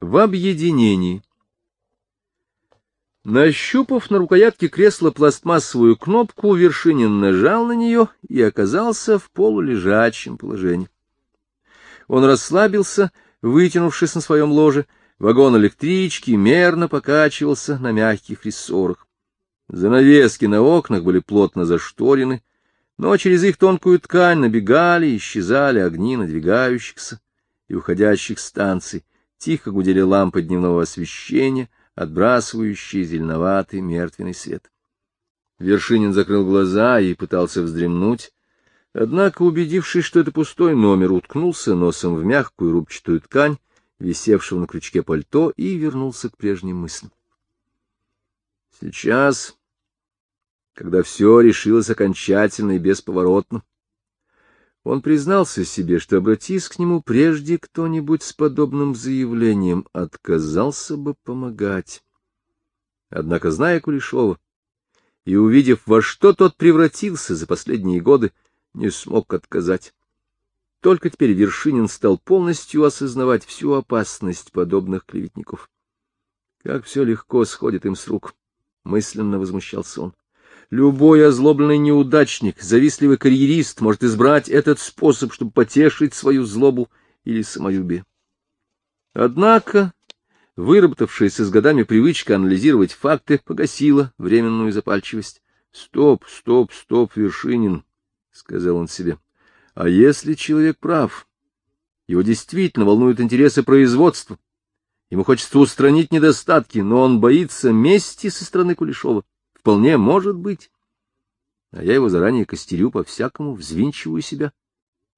В объединении. Нащупав на рукоятке кресла пластмассовую кнопку, Вершинин нажал на нее и оказался в полулежачем положении. Он расслабился, вытянувшись на своем ложе, вагон электрички мерно покачивался на мягких рессорах. Занавески на окнах были плотно зашторены, но через их тонкую ткань набегали и исчезали огни надвигающихся и уходящих станций, тихо гудели лампы дневного освещения, отбрасывающие зеленоватый мертвенный свет. Вершинин закрыл глаза и пытался вздремнуть, однако, убедившись, что это пустой номер, уткнулся носом в мягкую рубчатую ткань, висевшего на крючке пальто, и вернулся к прежним мыслям. Сейчас, когда все решилось окончательно и бесповоротно, он признался себе, что, обратись к нему прежде кто-нибудь с подобным заявлением, отказался бы помогать. Однако, зная Кулешова и увидев, во что тот превратился за последние годы, не смог отказать. Только теперь Вершинин стал полностью осознавать всю опасность подобных клеветников. Как все легко сходит им с рук, — мысленно возмущался он. Любой озлобленный неудачник, завистливый карьерист может избрать этот способ, чтобы потешить свою злобу или самолюбие. Однако выработавшаяся с годами привычка анализировать факты погасила временную запальчивость. — Стоп, стоп, стоп, Вершинин, — сказал он себе. — А если человек прав? Его действительно волнуют интересы производства. Ему хочется устранить недостатки, но он боится мести со стороны Кулешова. Вполне может быть. А я его заранее костерю по-всякому, взвинчиваю себя.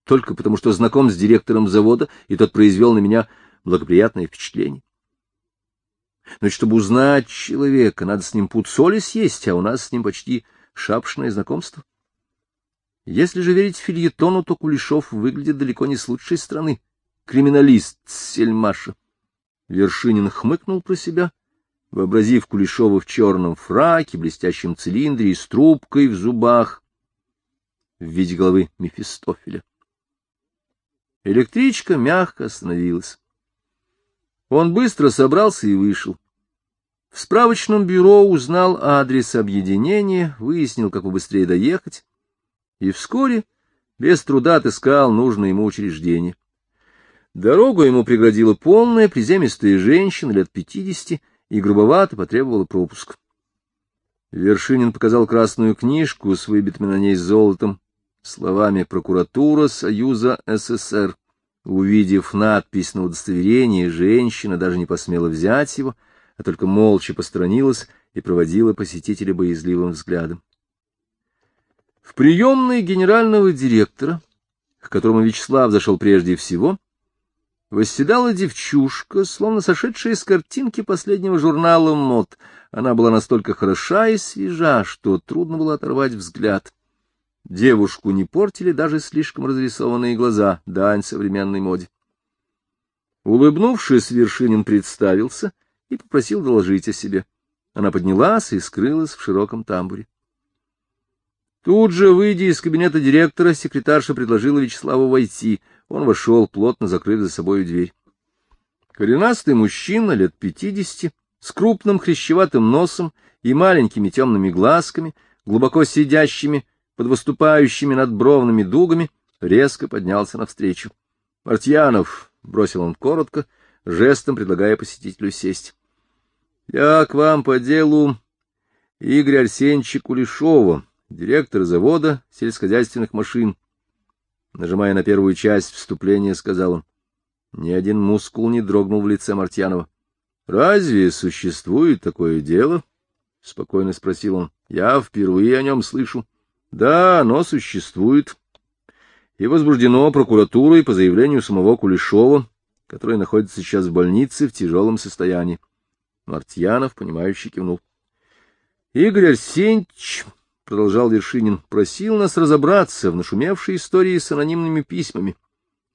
Только потому, что знаком с директором завода, и тот произвел на меня благоприятное впечатление. Но чтобы узнать человека, надо с ним пуд соли съесть, а у нас с ним почти шапшное знакомство. Если же верить фильетону, то Кулешов выглядит далеко не с лучшей стороны. Криминалист Сельмаша. Вершинин хмыкнул про себя вообразив Кулешова в черном фраке, блестящем цилиндре и с трубкой в зубах в виде головы Мефистофеля. Электричка мягко остановилась. Он быстро собрался и вышел. В справочном бюро узнал адрес объединения, выяснил, как побыстрее доехать, и вскоре без труда отыскал нужное ему учреждение. Дорогу ему преградила полная приземистая женщина лет пятидесяти, и грубовато потребовала пропуск. Вершинин показал красную книжку с выбитыми на ней золотом словами «Прокуратура Союза СССР». Увидев надпись на удостоверении, женщина даже не посмела взять его, а только молча посторонилась и проводила посетителя боязливым взглядом. В приемной генерального директора, к которому Вячеслав зашел прежде всего, Восседала девчушка, словно сошедшая с картинки последнего журнала мод. Она была настолько хороша и свежа, что трудно было оторвать взгляд. Девушку не портили даже слишком разрисованные глаза, дань современной моде. Улыбнувшись, Вершинин представился и попросил доложить о себе. Она поднялась и скрылась в широком тамбуре. Тут же, выйдя из кабинета директора, секретарша предложила Вячеславу войти — он вошел, плотно закрыв за собой дверь. Коренастый мужчина лет пятидесяти, с крупным хрящеватым носом и маленькими темными глазками, глубоко сидящими под выступающими над бровными дугами, резко поднялся навстречу. — Мартьянов, — бросил он коротко, жестом предлагая посетителю сесть. — Я к вам по делу Игоря Арсеньевича Кулешова, директор завода сельскохозяйственных машин. Нажимая на первую часть вступления, сказал он. Ни один мускул не дрогнул в лице Мартьянова. — Разве существует такое дело? — спокойно спросил он. — Я впервые о нем слышу. — Да, оно существует. И возбуждено прокуратурой по заявлению самого Кулешова, который находится сейчас в больнице в тяжелом состоянии. Мартьянов, понимающий, кивнул. — Игорь Арсеньевич — продолжал Вершинин, — просил нас разобраться в нашумевшей истории с анонимными письмами,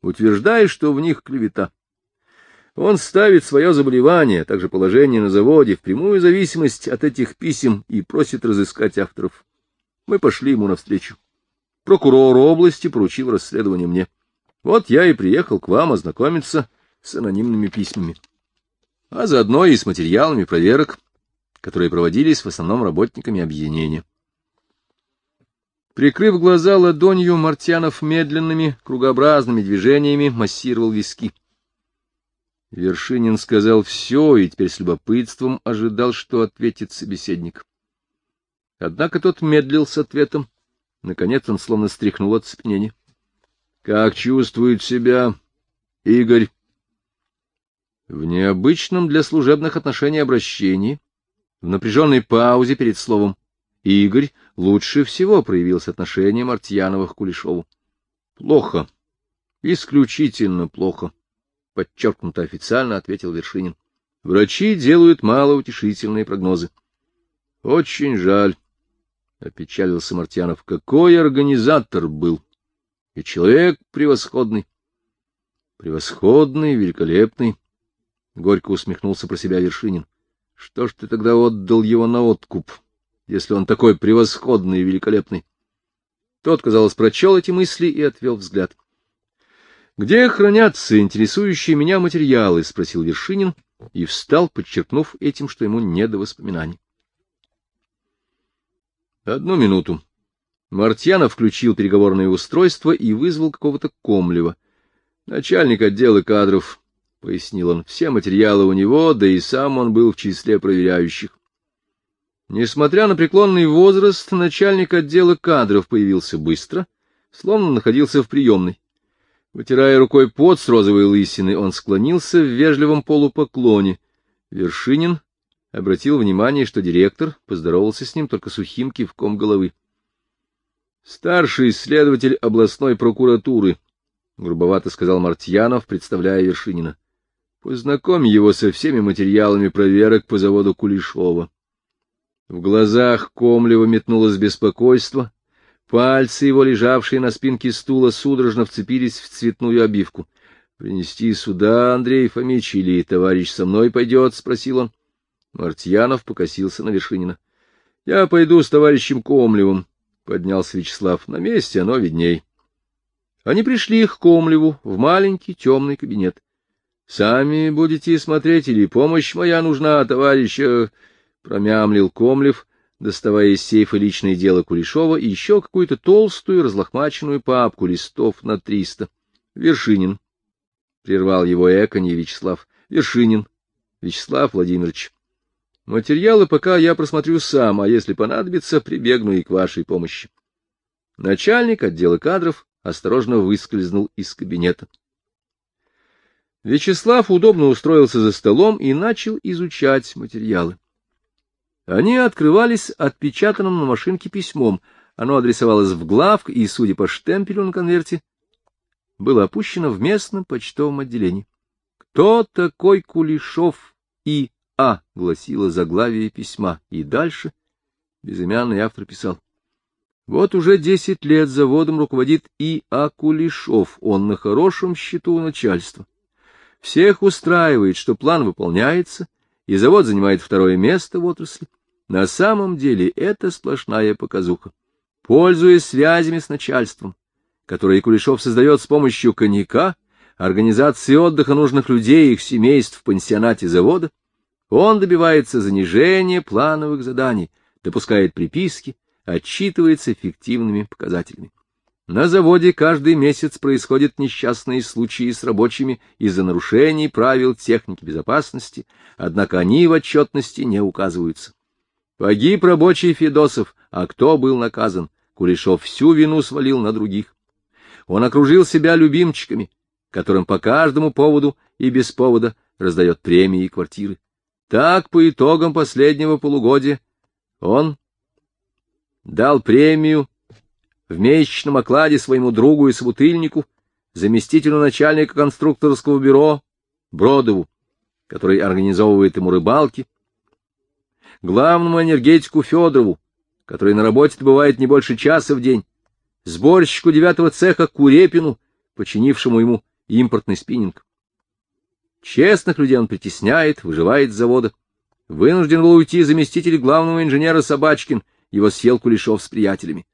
утверждая, что в них клевета. Он ставит свое заболевание, а также положение на заводе, в прямую зависимость от этих писем и просит разыскать авторов. Мы пошли ему навстречу. Прокурор области поручил расследование мне. Вот я и приехал к вам ознакомиться с анонимными письмами. а заодно и с материалами проверок, которые проводились в основном работниками объединения. Прикрыв глаза ладонью, Мартьянов медленными, кругообразными движениями массировал виски. Вершинин сказал все и теперь с любопытством ожидал, что ответит собеседник. Однако тот медлил с ответом. Наконец он словно стряхнул от цепенения. — Как чувствует себя Игорь? В необычном для служебных отношений обращении, в напряженной паузе перед словом Игорь лучше всего проявил отношение Мартьянова к Кулешову. Плохо. Исключительно плохо. Подчеркнуто официально ответил Вершинин. Врачи делают малоутешительные прогнозы. Очень жаль. — опечалился Мартьянов. — Какой организатор был! И человек превосходный. — Превосходный, великолепный. Горько усмехнулся про себя Вершинин. — Что ж ты тогда отдал его на откуп? — если он такой превосходный и великолепный. Тот, казалось, прочел эти мысли и отвел взгляд. — Где хранятся интересующие меня материалы? — спросил Вершинин и встал, подчеркнув этим, что ему не до воспоминаний. Одну минуту. Мартьянов включил переговорное устройство и вызвал какого-то Комлева. Начальник отдела кадров, — пояснил он, — все материалы у него, да и сам он был в числе проверяющих. Несмотря на преклонный возраст, начальник отдела кадров появился быстро, словно находился в приемной. Вытирая рукой пот с розовой лысины, он склонился в вежливом полупоклоне. Вершинин обратил внимание, что директор поздоровался с ним только сухим кивком головы. — Старший следователь областной прокуратуры, — грубовато сказал Мартьянов, представляя Вершинина. — Познакомь его со всеми материалами проверок по заводу Кулешова. В глазах Комлева метнулось беспокойство, пальцы его, лежавшие на спинке стула, судорожно вцепились в цветную обивку. — Принести сюда, Андрей Фомич, или товарищ со мной пойдет? — спросил он. Мартьянов покосился на Вершинина. — Я пойду с товарищем Комлевым, — поднялся Вячеслав. — На месте оно видней. Они пришли к Комлеву в маленький темный кабинет. — Сами будете смотреть, или помощь моя нужна, товарища? Промямлил Комлев, доставая из сейфа личное дело Кулешова и еще какую-то толстую разлохмаченную папку листов на триста. Вершинин. Прервал его эконье Вячеслав. Вершинин. Вячеслав Владимирович. Материалы пока я просмотрю сам, а если понадобится, прибегну и к вашей помощи. Начальник отдела кадров осторожно выскользнул из кабинета. Вячеслав удобно устроился за столом и начал изучать материалы. Они открывались отпечатанным на машинке письмом. Оно адресовалось в главк и, судя по штемпелю на конверте, было опущено в местном почтовом отделении. «Кто такой Кулешов и А?» — гласило заглавие письма. И дальше безымянный автор писал. Вот уже десять лет заводом руководит И. А. Кулешов, он на хорошем счету у начальства. Всех устраивает, что план выполняется, и завод занимает второе место в отрасли. На самом деле это сплошная показуха. Пользуясь связями с начальством, которые Кулешов создает с помощью коньяка, организации отдыха нужных людей и их семейств в пансионате завода, он добивается занижения плановых заданий, допускает приписки, отчитывается эффективными показателями. На заводе каждый месяц происходят несчастные случаи с рабочими из-за нарушений правил техники безопасности, однако они в отчетности не указываются. Погиб рабочий Федосов, а кто был наказан? Кулешов всю вину свалил на других. Он окружил себя любимчиками, которым по каждому поводу и без повода раздает премии и квартиры. Так, по итогам последнего полугодия, он дал премию в месячном окладе своему другу и собутыльнику, заместителю начальника конструкторского бюро Бродову, который организовывает ему рыбалки, главному энергетику Федорову, который на работе бывает не больше часа в день, сборщику девятого цеха Курепину, починившему ему импортный спиннинг. Честных людей он притесняет, выживает с завода. Вынужден был уйти заместитель главного инженера Собачкин, его съел Кулешов с приятелями.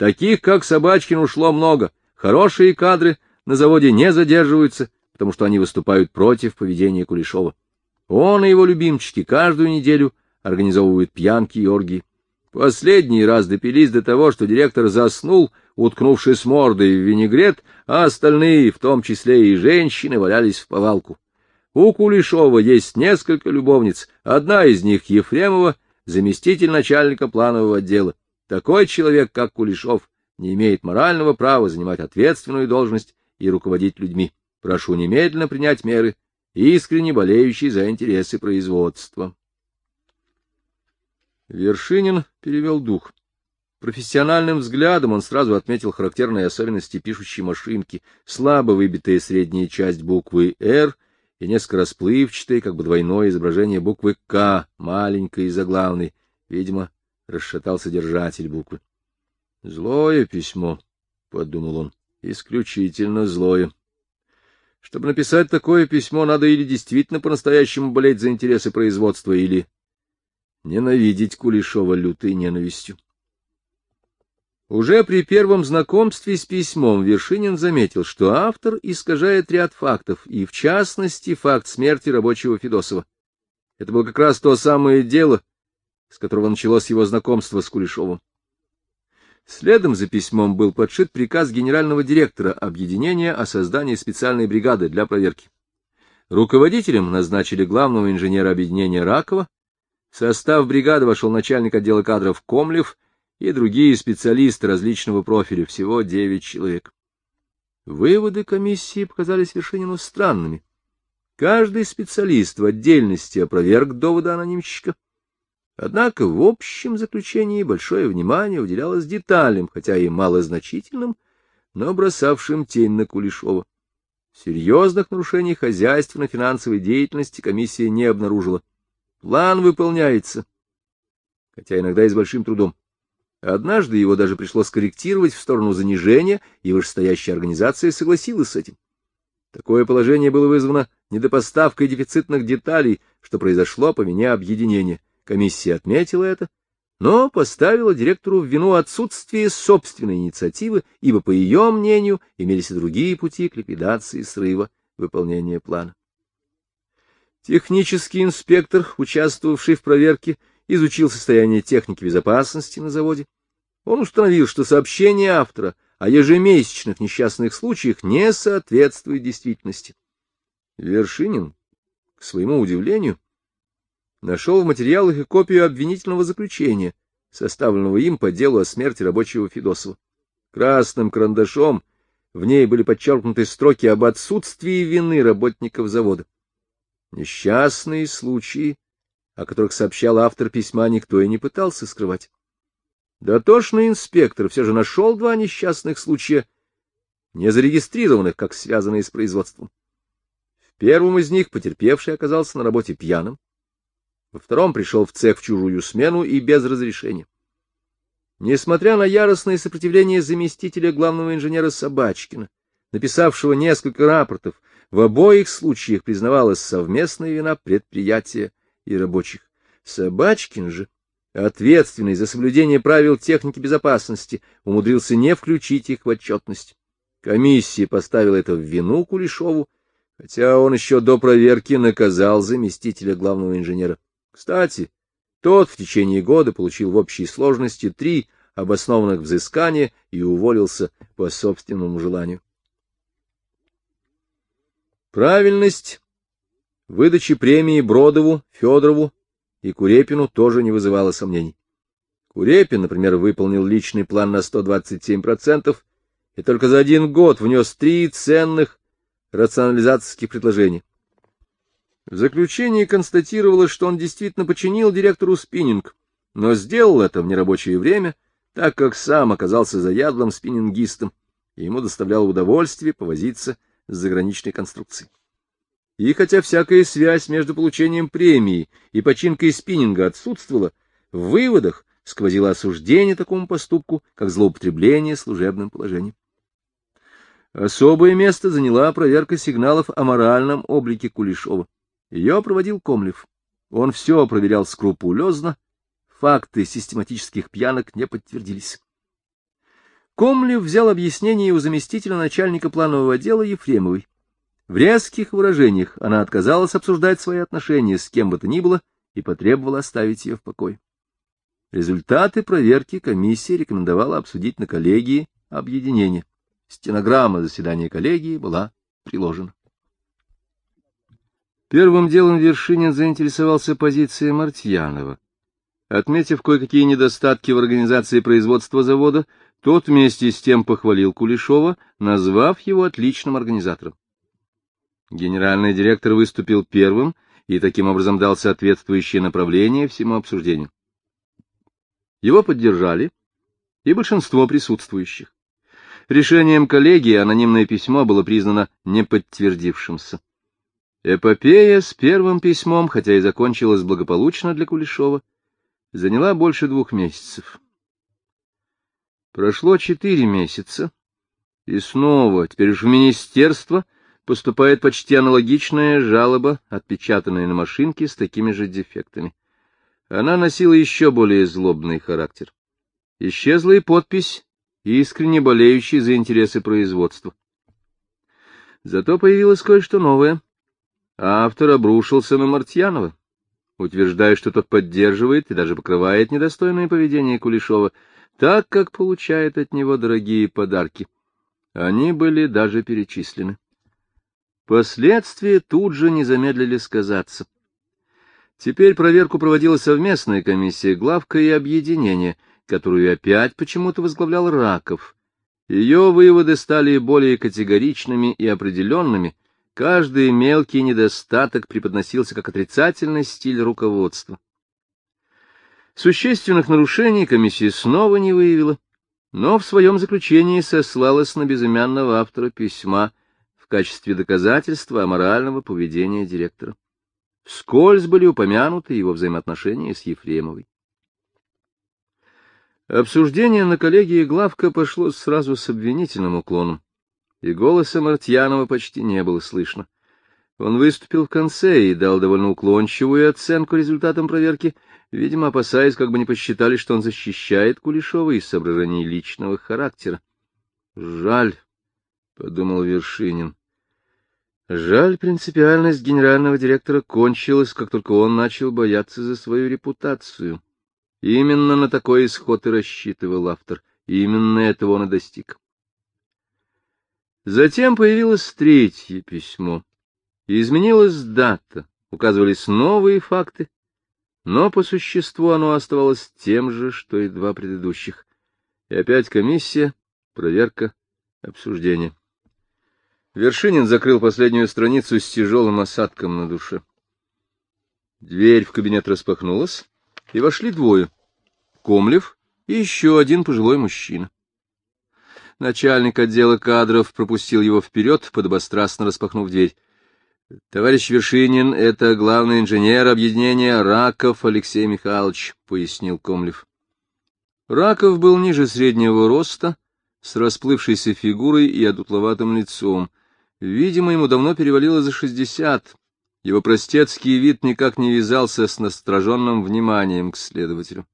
Таких, как Собачкин, ушло много. Хорошие кадры на заводе не задерживаются, потому что они выступают против поведения Кулешова. Он и его любимчики каждую неделю организовывают пьянки и оргии. Последний раз допились до того, что директор заснул, уткнувшись мордой в винегрет, а остальные, в том числе и женщины, валялись в повалку. У Кулешова есть несколько любовниц, одна из них Ефремова, заместитель начальника планового отдела. Такой человек, как Кулешов, не имеет морального права занимать ответственную должность и руководить людьми. Прошу немедленно принять меры, искренне болеющие за интересы производства. Вершинин перевел дух. Профессиональным взглядом он сразу отметил характерные особенности пишущей машинки, слабо выбитая средняя часть буквы «Р» и несколько расплывчатое, как бы двойное изображение буквы «К», маленькой и заглавной. Видимо, расшатал содержатель буквы. — Злое письмо, — подумал он, — исключительно злое. Чтобы написать такое письмо, надо или действительно по-настоящему болеть за интересы производства, или ненавидеть Кулешова лютой ненавистью. Уже при первом знакомстве с письмом Вершинин заметил, что автор искажает ряд фактов, и в частности факт смерти рабочего Федосова. Это было как раз то самое дело, с которого началось его знакомство с Кулешовым. Следом за письмом был подшит приказ генерального директора объединения о создании специальной бригады для проверки. Руководителем назначили главного инженера объединения Ракова, в состав бригады вошел начальник отдела кадров Комлев и другие специалисты различного профиля, всего девять человек. Выводы комиссии показались Вершинину странными. Каждый специалист в отдельности опроверг доводы анонимщика. Однако в общем заключении большое внимание уделялось деталям, хотя и малозначительным, но бросавшим тень на Кулешова. Серьезных нарушений хозяйственно-финансовой деятельности комиссия не обнаружила. План выполняется, хотя иногда и с большим трудом. Однажды его даже пришлось корректировать в сторону занижения, и вышестоящая организация согласилась с этим. Такое положение было вызвано недопоставкой дефицитных деталей, что произошло по вине объединения. Комиссия отметила это, но поставила директору в вину отсутствие собственной инициативы, ибо, по ее мнению, имелись и другие пути к ликвидации срыва выполнения плана. Технический инспектор, участвовавший в проверке, изучил состояние техники безопасности на заводе. Он установил, что сообщение автора о ежемесячных несчастных случаях не соответствует действительности. Вершинин, к своему удивлению, нашел в материалах и копию обвинительного заключения, составленного им по делу о смерти рабочего Федосова. Красным карандашом в ней были подчеркнуты строки об отсутствии вины работников завода. Несчастные случаи, о которых сообщал автор письма, никто и не пытался скрывать. Дотошный инспектор все же нашел два несчастных случая, не зарегистрированных, как связанные с производством. В первом из них потерпевший оказался на работе пьяным, во втором пришел в цех в чужую смену и без разрешения. Несмотря на яростное сопротивление заместителя главного инженера Собачкина, написавшего несколько рапортов, в обоих случаях признавалась совместная вина предприятия и рабочих. Собачкин же, ответственный за соблюдение правил техники безопасности, умудрился не включить их в отчетность. Комиссия поставила это в вину Кулешову, хотя он еще до проверки наказал заместителя главного инженера. Кстати, тот в течение года получил в общей сложности три обоснованных взыскания и уволился по собственному желанию. Правильность выдачи премии Бродову, Федорову и Курепину тоже не вызывала сомнений. Курепин, например, выполнил личный план на 127% и только за один год внес три ценных рационализаторских предложения. В заключении констатировалось, что он действительно починил директору спиннинг, но сделал это в нерабочее время, так как сам оказался заядлым спиннингистом, и ему доставляло удовольствие повозиться с заграничной конструкцией. И хотя всякая связь между получением премии и починкой спиннинга отсутствовала, в выводах сквозило осуждение такому поступку, как злоупотребление служебным положением. Особое место заняла проверка сигналов о моральном облике Кулешова. Ее проводил Комлев. Он все проверял скрупулезно, факты систематических пьянок не подтвердились. Комлев взял объяснение у заместителя начальника планового отдела Ефремовой. В резких выражениях она отказалась обсуждать свои отношения с кем бы то ни было и потребовала оставить ее в покое. Результаты проверки комиссия рекомендовала обсудить на коллегии объединения. Стенограмма заседания коллегии была приложена. Первым делом Вершинин заинтересовался позицией Мартьянова. Отметив кое-какие недостатки в организации производства завода, тот вместе с тем похвалил Кулешова, назвав его отличным организатором. Генеральный директор выступил первым и таким образом дал соответствующее направление всему обсуждению. Его поддержали и большинство присутствующих. Решением коллегии анонимное письмо было признано неподтвердившимся. Эпопея с первым письмом, хотя и закончилась благополучно для Кулешова, заняла больше двух месяцев. Прошло четыре месяца, и снова, теперь уж в министерство, поступает почти аналогичная жалоба, отпечатанная на машинке с такими же дефектами. Она носила еще более злобный характер. Исчезла и подпись, искренне болеющий за интересы производства. Зато появилось кое-что новое. Автор обрушился на Мартьянова утверждая, что тот поддерживает и даже покрывает недостойное поведение Кулешова, так как получает от него дорогие подарки. Они были даже перечислены. Последствия тут же не замедлили сказаться. Теперь проверку проводила совместная комиссия главка и объединения, которую опять почему-то возглавлял Раков. Ее выводы стали более категоричными и определенными, Каждый мелкий недостаток преподносился как отрицательный стиль руководства. Существенных нарушений комиссия снова не выявила, но в своем заключении сослалась на безымянного автора письма в качестве доказательства аморального поведения директора. Вскользь были упомянуты его взаимоотношения с Ефремовой. Обсуждение на коллегии Главка пошло сразу с обвинительным уклоном и голоса Мартьянова почти не было слышно. Он выступил в конце и дал довольно уклончивую оценку результатам проверки, видимо, опасаясь, как бы не посчитали, что он защищает Кулешова из соображений личного характера. «Жаль», — подумал Вершинин. Жаль, принципиальность генерального директора кончилась, как только он начал бояться за свою репутацию. Именно на такой исход и рассчитывал автор, именно этого он и достиг. Затем появилось третье письмо, и изменилась дата, указывались новые факты, но по существу оно оставалось тем же, что и два предыдущих. И опять комиссия, проверка, обсуждение. Вершинин закрыл последнюю страницу с тяжелым осадком на душе. Дверь в кабинет распахнулась, и вошли двое — Комлев и еще один пожилой мужчина. Начальник отдела кадров пропустил его вперед, подобострастно распахнув дверь. — Товарищ Вершинин, это главный инженер объединения Раков Алексей Михайлович, — пояснил Комлев. Раков был ниже среднего роста, с расплывшейся фигурой и одутловатым лицом. Видимо, ему давно перевалило за шестьдесят. Его простецкий вид никак не вязался с настороженным вниманием к следователю.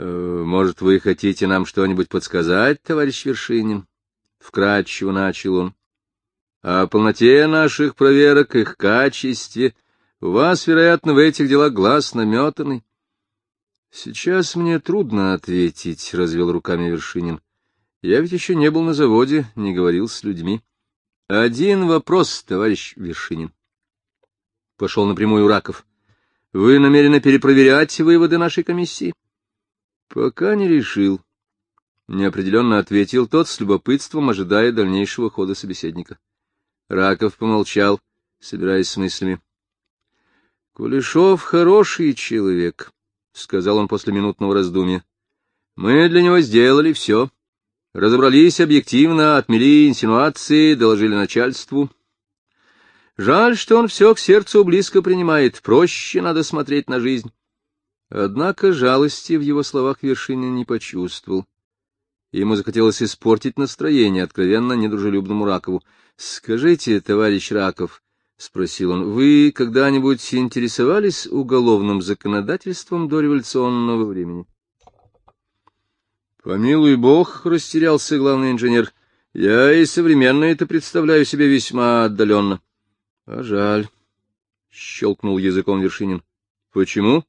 Э, может, вы хотите нам что-нибудь подсказать, товарищ Вершинин? Вкратчиво начал он. О полноте наших проверок, их качестве. У вас, вероятно, в этих делах глаз наметанный. Сейчас мне трудно ответить, — развел руками Вершинин. Я ведь еще не был на заводе, не говорил с людьми. Один вопрос, товарищ Вершинин. Пошел напрямую Раков. Вы намерены перепроверять выводы нашей комиссии? —— Пока не решил. Неопределенно ответил тот с любопытством, ожидая дальнейшего хода собеседника. Раков помолчал, собираясь с мыслями. — Кулешов хороший человек, — сказал он после минутного раздумья. — Мы для него сделали все. Разобрались объективно, отмели инсинуации, доложили начальству. Жаль, что он все к сердцу близко принимает, проще надо смотреть на жизнь. Однако жалости в его словах Вершинин не почувствовал. Ему захотелось испортить настроение откровенно недружелюбному Ракову. — Скажите, товарищ Раков, — спросил он, — вы когда-нибудь интересовались уголовным законодательством до революционного времени? — Помилуй бог, — растерялся главный инженер, Я и современное это представляю себе весьма отдаленно. — А жаль, — щелкнул языком Вершинин. — Почему?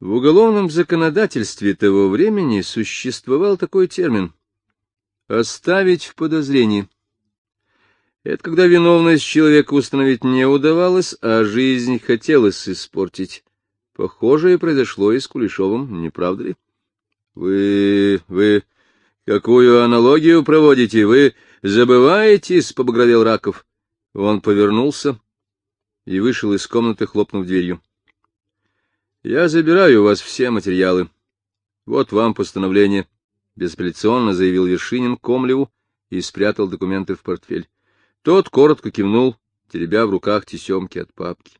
В уголовном законодательстве того времени существовал такой термин — «оставить в подозрении». Это когда виновность человека установить не удавалось, а жизнь хотелось испортить. Похожее произошло и с Кулешовым, не правда ли? Вы... вы... какую аналогию проводите? Вы забываетесь, — побагровел Раков. Он повернулся и вышел из комнаты, хлопнув дверью. — Я забираю у вас все материалы. Вот вам постановление, — безапелляционно заявил Вершинин Комлеву и спрятал документы в портфель. Тот коротко кивнул, теребя в руках тесемки от папки.